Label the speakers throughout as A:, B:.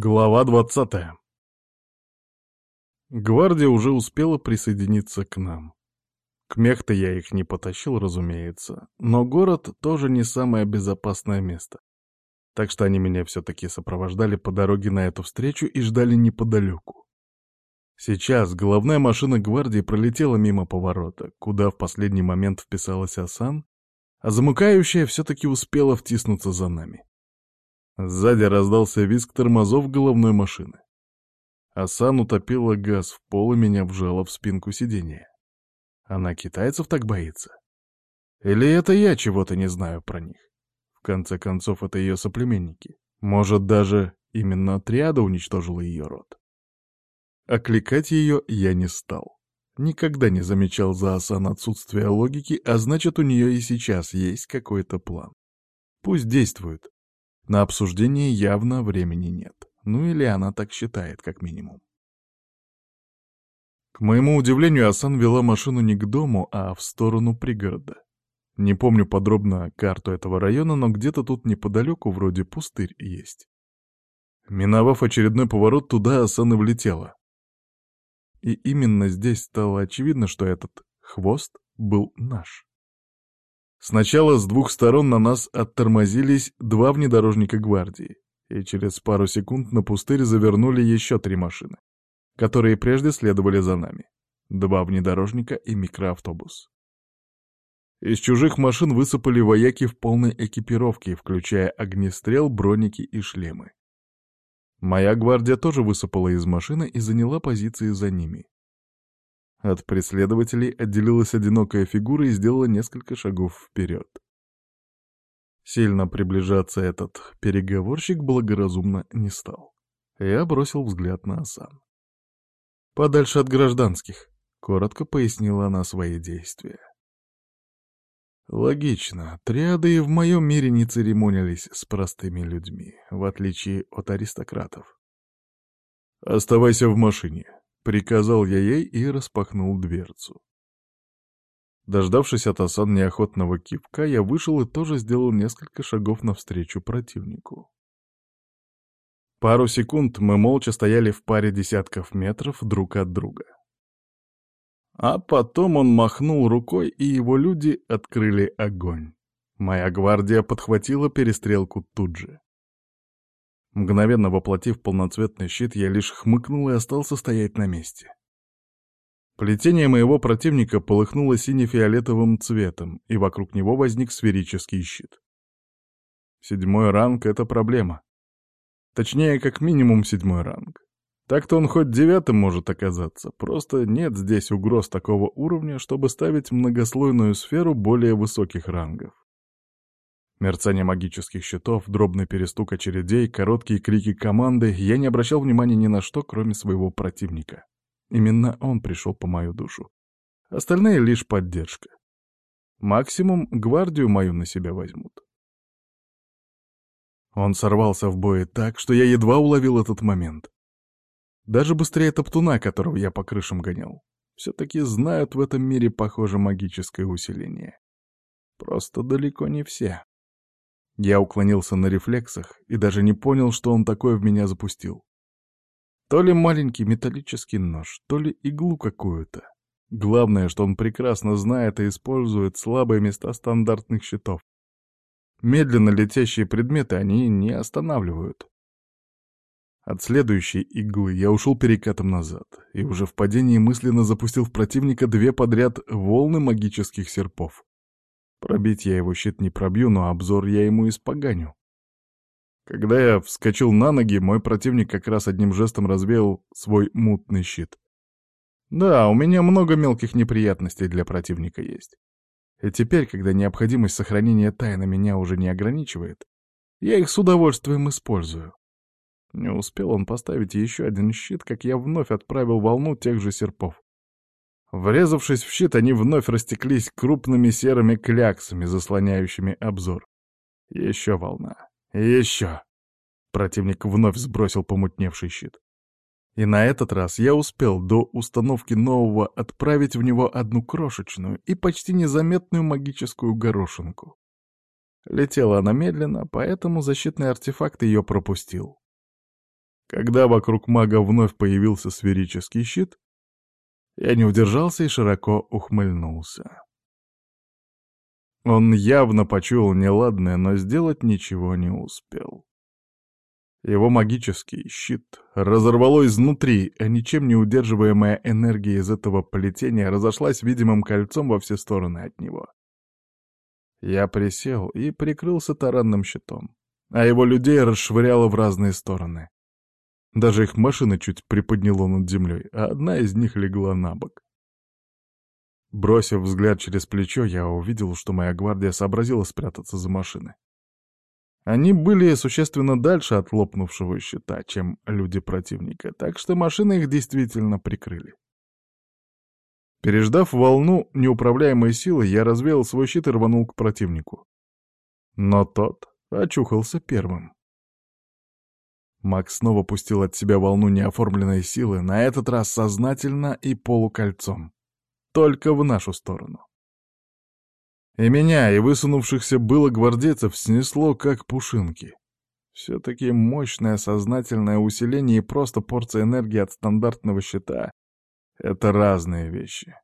A: Глава двадцатая. Гвардия уже успела присоединиться к нам. К мех-то я их не потащил, разумеется, но город тоже не самое безопасное место. Так что они меня все-таки сопровождали по дороге на эту встречу и ждали неподалеку. Сейчас головная машина гвардии пролетела мимо поворота, куда в последний момент вписалась Асан, а замыкающая все-таки успела втиснуться за нами. Сзади раздался визг тормозов головной машины. Асан утопила газ в пол и меня вжала в спинку сиденья. Она китайцев так боится? Или это я чего-то не знаю про них? В конце концов, это ее соплеменники. Может, даже именно отряда уничтожила ее род. Окликать ее я не стал. Никогда не замечал за Асан отсутствие логики, а значит, у нее и сейчас есть какой-то план. Пусть действует. На обсуждение явно времени нет. Ну или она так считает, как минимум. К моему удивлению, Асан вела машину не к дому, а в сторону пригорода. Не помню подробно карту этого района, но где-то тут неподалеку вроде пустырь есть. Миновав очередной поворот, туда Асан и влетела. И именно здесь стало очевидно, что этот хвост был наш. Сначала с двух сторон на нас оттормозились два внедорожника гвардии, и через пару секунд на пустырь завернули еще три машины, которые прежде следовали за нами. Два внедорожника и микроавтобус. Из чужих машин высыпали вояки в полной экипировке, включая огнестрел, броники и шлемы. Моя гвардия тоже высыпала из машины и заняла позиции за ними. От преследователей отделилась одинокая фигура и сделала несколько шагов вперед. Сильно приближаться этот переговорщик благоразумно не стал. Я бросил взгляд на Асан. «Подальше от гражданских», — коротко пояснила она свои действия. Логично, триады и в моем мире не церемонились с простыми людьми, в отличие от аристократов. «Оставайся в машине», Приказал я ей и распахнул дверцу. Дождавшись от Асан неохотного кивка, я вышел и тоже сделал несколько шагов навстречу противнику. Пару секунд мы молча стояли в паре десятков метров друг от друга. А потом он махнул рукой, и его люди открыли огонь. Моя гвардия подхватила перестрелку тут же. Мгновенно воплотив полноцветный щит, я лишь хмыкнул и остался стоять на месте. Плетение моего противника полыхнуло сине-фиолетовым цветом, и вокруг него возник сферический щит. Седьмой ранг — это проблема. Точнее, как минимум седьмой ранг. Так-то он хоть девятым может оказаться, просто нет здесь угроз такого уровня, чтобы ставить многослойную сферу более высоких рангов. Мерцание магических щитов, дробный перестук очередей, короткие крики команды, я не обращал внимания ни на что, кроме своего противника. Именно он пришел по мою душу. Остальные — лишь поддержка. Максимум гвардию мою на себя возьмут. Он сорвался в бой так, что я едва уловил этот момент. Даже быстрее топтуна, которого я по крышам гонял. Все-таки знают в этом мире, похоже, магическое усиление. Просто далеко не все. Я уклонился на рефлексах и даже не понял, что он такое в меня запустил. То ли маленький металлический нож, то ли иглу какую-то. Главное, что он прекрасно знает и использует слабые места стандартных щитов. Медленно летящие предметы они не останавливают. От следующей иглы я ушел перекатом назад, и уже в падении мысленно запустил в противника две подряд волны магических серпов. Пробить я его щит не пробью, но обзор я ему испоганю. Когда я вскочил на ноги, мой противник как раз одним жестом развеял свой мутный щит. Да, у меня много мелких неприятностей для противника есть. И теперь, когда необходимость сохранения тайны меня уже не ограничивает, я их с удовольствием использую. Не успел он поставить еще один щит, как я вновь отправил волну тех же серпов. Врезавшись в щит, они вновь растеклись крупными серыми кляксами, заслоняющими обзор. Еще волна. Еще. Противник вновь сбросил помутневший щит. И на этот раз я успел до установки нового отправить в него одну крошечную и почти незаметную магическую горошинку. Летела она медленно, поэтому защитный артефакт ее пропустил. Когда вокруг мага вновь появился сферический щит, я не удержался и широко ухмыльнулся. Он явно почуял неладное, но сделать ничего не успел. Его магический щит разорвало изнутри, а ничем не удерживаемая энергия из этого плетения разошлась видимым кольцом во все стороны от него. Я присел и прикрылся таранным щитом, а его людей расшвыряло в разные стороны. Даже их машина чуть приподняло над землей, а одна из них легла на бок. Бросив взгляд через плечо, я увидел, что моя гвардия сообразила спрятаться за машины. Они были существенно дальше от лопнувшего щита, чем люди противника, так что машины их действительно прикрыли. Переждав волну неуправляемой силы, я развеял свой щит и рванул к противнику. Но тот очухался первым. Макс снова пустил от себя волну неоформленной силы, на этот раз сознательно и полукольцом. Только в нашу сторону. И меня, и высунувшихся было гвардейцев снесло, как пушинки. Все-таки мощное сознательное усиление и просто порция энергии от стандартного щита — это разные вещи.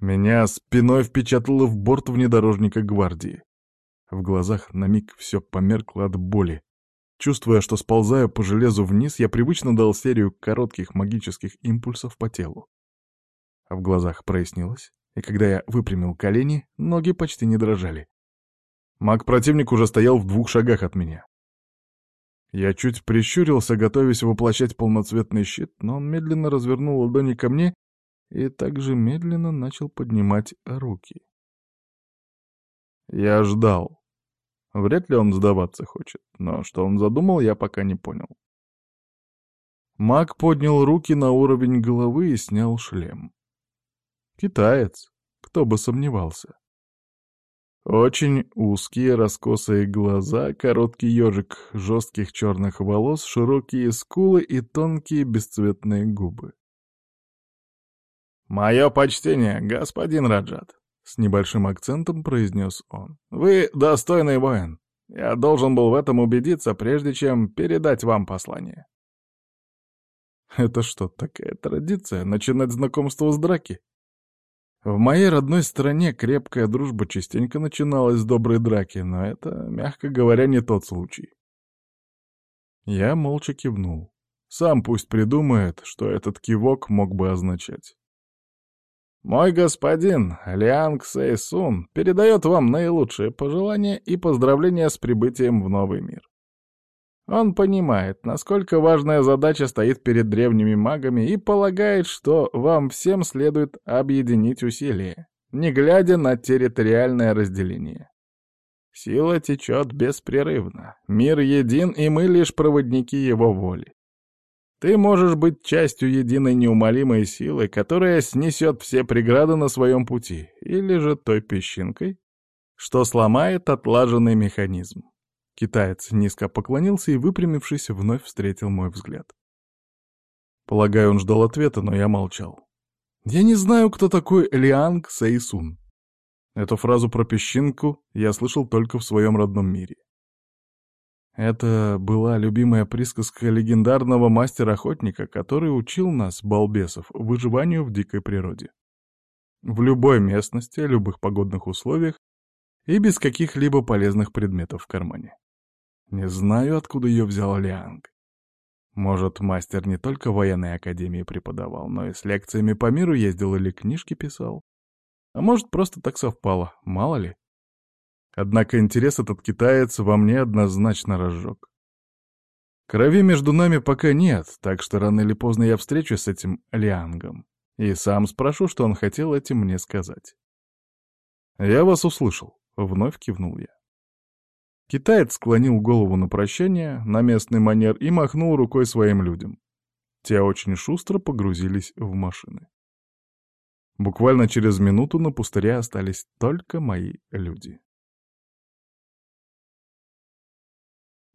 A: Меня спиной впечатало в борт внедорожника гвардии. В глазах на миг все померкло от боли. Чувствуя, что сползаю по железу вниз, я привычно дал серию коротких магических импульсов по телу. А в глазах прояснилось, и когда я выпрямил колени, ноги почти не дрожали. Маг-противник уже стоял в двух шагах от меня. Я чуть прищурился, готовясь воплощать полноцветный щит, но он медленно развернул ладони ко мне и также медленно начал поднимать руки. Я ждал. Вряд ли он сдаваться хочет, но что он задумал, я пока не понял. Маг поднял руки на уровень головы и снял шлем. Китаец, кто бы сомневался. Очень узкие раскосые глаза, короткий ежик жестких черных волос, широкие скулы и тонкие бесцветные губы. «Мое почтение, господин Раджат», — с небольшим акцентом произнес он. «Вы достойный воин. Я должен был в этом убедиться, прежде чем передать вам послание». «Это что, такая традиция — начинать знакомство с драки?» В моей родной стране крепкая дружба частенько начиналась с доброй драки, но это, мягко говоря, не тот случай. Я молча кивнул. Сам пусть придумает, что этот кивок мог бы означать. Мой господин, Лианг Сейсун, передает вам наилучшие пожелания и поздравления с прибытием в новый мир. Он понимает, насколько важная задача стоит перед древними магами и полагает, что вам всем следует объединить усилия, не глядя на территориальное разделение. Сила течет беспрерывно, мир един, и мы лишь проводники его воли. Ты можешь быть частью единой неумолимой силы, которая снесет все преграды на своем пути, или же той песчинкой, что сломает отлаженный механизм. Китаец низко поклонился и, выпрямившись, вновь встретил мой взгляд. Полагаю, он ждал ответа, но я молчал. Я не знаю, кто такой Лианг Сейсун. Эту фразу про песчинку я слышал только в своем родном мире. Это была любимая присказка легендарного мастера-охотника, который учил нас, балбесов, выживанию в дикой природе. В любой местности, любых погодных условиях и без каких-либо полезных предметов в кармане. Не знаю, откуда ее взял Лианг. Может, мастер не только в военной академии преподавал, но и с лекциями по миру ездил или книжки писал. А может, просто так совпало, мало ли. Однако интерес этот китаец во мне однозначно разжег. Крови между нами пока нет, так что рано или поздно я встречусь с этим Лиангом и сам спрошу, что он хотел этим мне сказать. «Я вас услышал», — вновь кивнул я. Китаец склонил голову на прощание, на местный манер, и махнул рукой своим людям. Те очень шустро погрузились в машины. Буквально через минуту на пустыре остались только мои люди.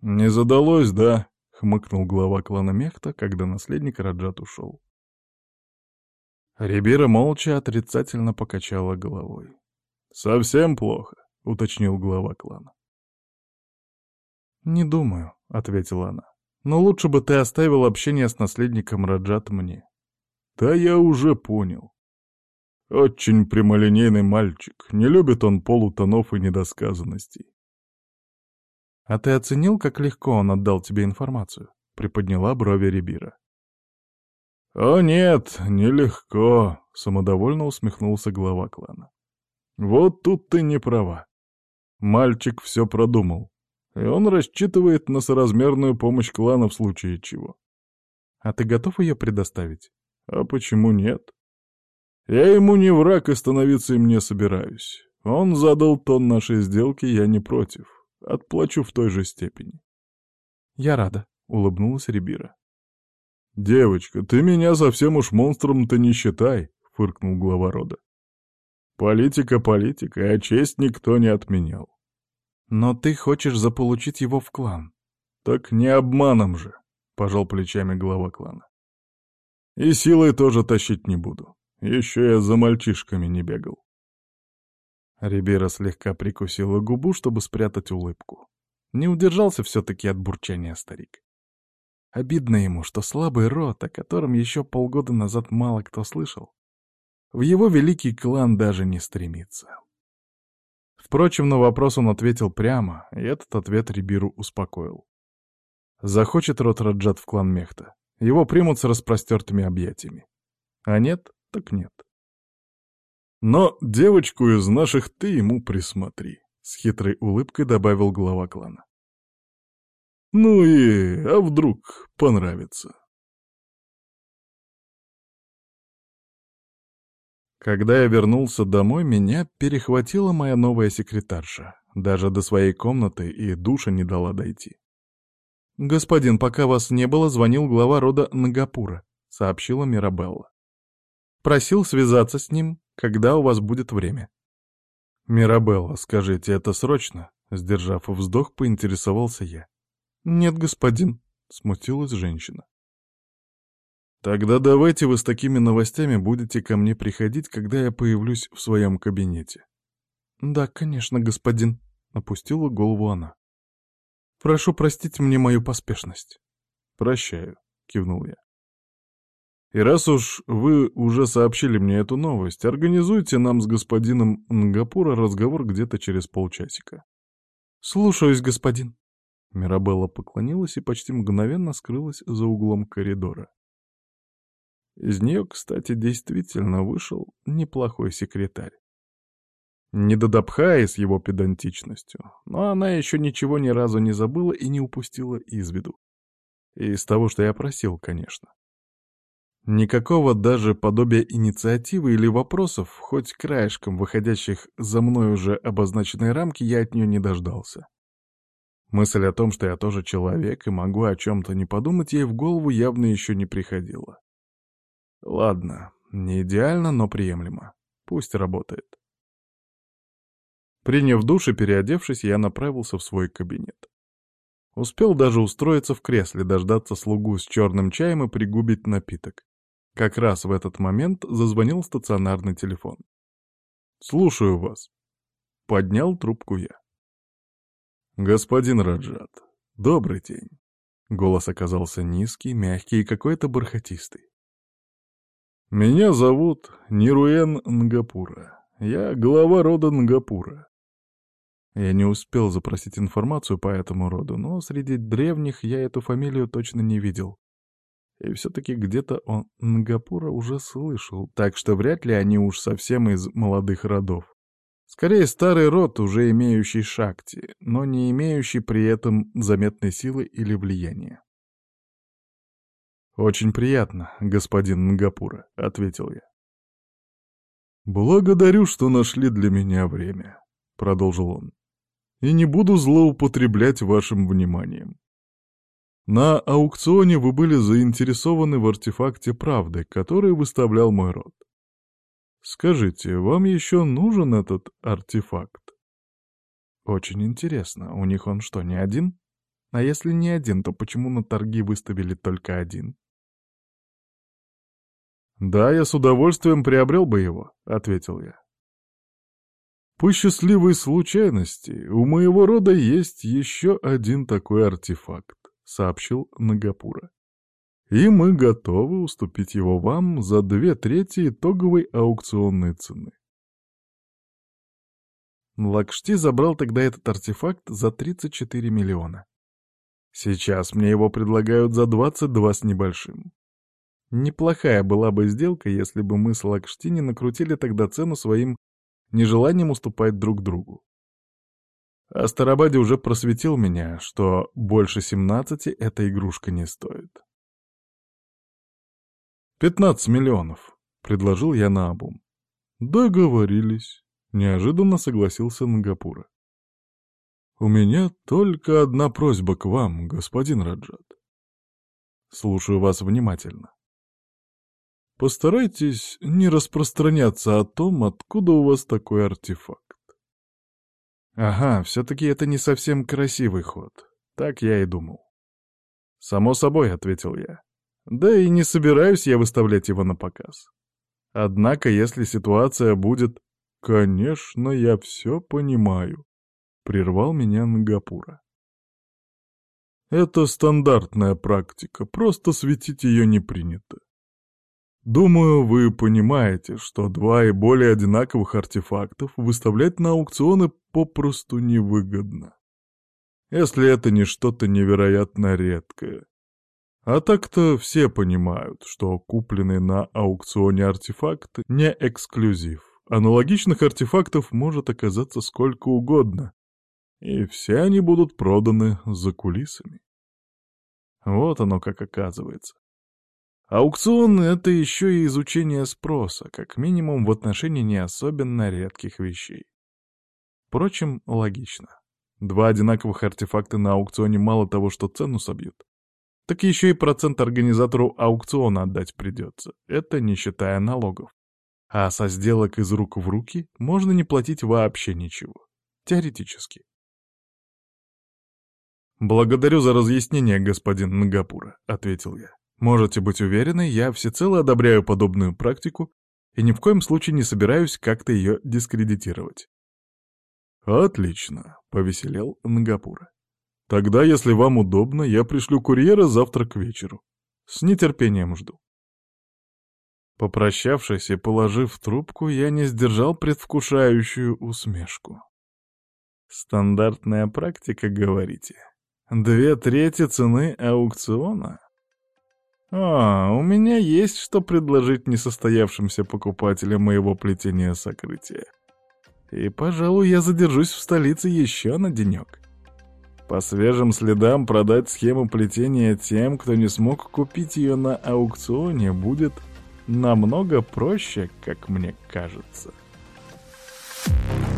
A: «Не задалось, да?» — хмыкнул глава клана Мехта, когда наследник Раджат ушел. Рибира молча отрицательно покачала головой. «Совсем плохо», — уточнил глава клана. «Не думаю», — ответила она. Но лучше бы ты оставил общение с наследником Раджат мне. Да я уже понял. Очень прямолинейный мальчик, не любит он полутонов и недосказанностей. А ты оценил, как легко он отдал тебе информацию? Приподняла брови Рибира. «О нет, нелегко», — самодовольно усмехнулся глава клана. «Вот тут ты не права. Мальчик все продумал, и он рассчитывает на соразмерную помощь клана в случае чего. А ты готов ее предоставить? А почему нет? Я ему не враг и становиться им не собираюсь. Он задал тон нашей сделки, я не против. Отплачу в той же степени. Я рада, — улыбнулась Рибира. «Девочка, ты меня совсем уж монстром-то не считай», — фыркнул глава рода. «Политика политика, а честь никто не отменял». «Но ты хочешь заполучить его в клан». «Так не обманом же», — пожал плечами глава клана. «И силой тоже тащить не буду. Еще я за мальчишками не бегал». Рибера слегка прикусила губу, чтобы спрятать улыбку. Не удержался все-таки от бурчания старик. Обидно ему, что слабый род, о котором еще полгода назад мало кто слышал, в его великий клан даже не стремится. Впрочем, на вопрос он ответил прямо, и этот ответ Рибиру успокоил. Захочет род Раджат в клан Мехта, его примут с распростертыми объятиями. А нет, так нет. Но девочку из наших ты ему присмотри, — с хитрой улыбкой добавил глава клана. Ну и, а вдруг понравится? Когда я вернулся домой, меня перехватила моя новая секретарша. Даже до своей комнаты и душа не дала дойти. «Господин, пока вас не было, звонил глава рода Нагапура», — сообщила Мирабелла. «Просил связаться с ним, когда у вас будет время». «Мирабелла, скажите, это срочно?» Сдержав вздох, поинтересовался я. «Нет, господин», — смутилась женщина. «Тогда давайте вы с такими новостями будете ко мне приходить, когда я появлюсь в своем кабинете». «Да, конечно, господин», — опустила голову она. «Прошу простить мне мою поспешность». «Прощаю», — кивнул я. «И раз уж вы уже сообщили мне эту новость, организуйте нам с господином Нгапура разговор где-то через полчасика». «Слушаюсь, господин», Мирабелла поклонилась и почти мгновенно скрылась за углом коридора. Из нее, кстати, действительно вышел неплохой секретарь. Не Дадабхай с его педантичностью, но она еще ничего ни разу не забыла и не упустила из виду. Из того, что я просил, конечно. Никакого даже подобия инициативы или вопросов, хоть краешком выходящих за мной уже обозначенные рамки, я от нее не дождался. Мысль о том, что я тоже человек и могу о чем-то не подумать, ей в голову явно еще не приходила. Ладно, не идеально, но приемлемо. Пусть работает. Приняв душ и переодевшись, я направился в свой кабинет. Успел даже устроиться в кресле, дождаться слугу с черным чаем и пригубить напиток. Как раз в этот момент зазвонил стационарный телефон. «Слушаю вас». Поднял трубку я. «Господин Раджат, добрый день». Голос оказался низкий, мягкий и какой-то бархатистый. «Меня зовут Нируэн Нгапура. Я глава рода Нгапура. Я не успел запросить информацию по этому роду, но среди древних я эту фамилию точно не видел. И все-таки где-то он Нгапура уже слышал, так что вряд ли они уж совсем из молодых родов. Скорее, старый род, уже имеющий шакти, но не имеющий при этом заметной силы или влияния. «Очень приятно, господин Нгапура», — ответил я. «Благодарю, что нашли для меня время», — продолжил он. «И не буду злоупотреблять вашим вниманием. На аукционе вы были заинтересованы в артефакте правды, который выставлял мой род. Скажите, вам еще нужен этот артефакт? Очень интересно, у них он что, не один? А если не один, то почему на торги выставили только один? «Да, я с удовольствием приобрел бы его», — ответил я. «По счастливой случайности у моего рода есть еще один такой артефакт», — сообщил Нагапура. «И мы готовы уступить его вам за две трети итоговой аукционной цены». Лакшти забрал тогда этот артефакт за 34 миллиона. Сейчас мне его предлагают за 22 с небольшим. Неплохая была бы сделка, если бы мы с Лакшти не накрутили тогда цену своим нежеланием уступать друг другу. А Старабаде уже просветил меня, что больше 17 эта игрушка не стоит. «Пятнадцать миллионов», — предложил я наобум. «Договорились», — неожиданно согласился Нагапура. «У меня только одна просьба к вам, господин Раджат. Слушаю вас внимательно. Постарайтесь не распространяться о том, откуда у вас такой артефакт. Ага, все-таки это не совсем красивый ход. Так я и думал. Само собой, — ответил я. Да и не собираюсь я выставлять его на показ. Однако, если ситуация будет... Конечно, я все понимаю, — прервал меня Нагапура. Это стандартная практика, просто светить ее не принято. Думаю, вы понимаете, что два и более одинаковых артефактов выставлять на аукционы попросту невыгодно. Если это не что-то невероятно редкое. А так-то все понимают, что купленный на аукционе артефакт не эксклюзив. Аналогичных артефактов может оказаться сколько угодно. И все они будут проданы за кулисами. Вот оно как оказывается. Аукцион — это еще и изучение спроса, как минимум в отношении не особенно редких вещей. Впрочем, логично. Два одинаковых артефакта на аукционе мало того, что цену собьют, так еще и процент организатору аукциона отдать придется, это не считая налогов. А со сделок из рук в руки можно не платить вообще ничего. Теоретически. «Благодарю за разъяснение, господин Нагапура», — ответил я. Можете быть уверены, я всецело одобряю подобную практику и ни в коем случае не собираюсь как-то ее дискредитировать. «Отлично», — повеселел Нагапура. «Тогда, если вам удобно, я пришлю курьера завтра к вечеру. С нетерпением жду». Попрощавшись и положив трубку, я не сдержал предвкушающую усмешку. «Стандартная практика, говорите? Две трети цены аукциона?» «А, у меня есть что предложить несостоявшимся покупателям моего плетения сокрытия. И, пожалуй, я задержусь в столице еще на денек. По свежим следам продать схему плетения тем, кто не смог купить ее на аукционе, будет намного проще, как мне кажется». Thank you.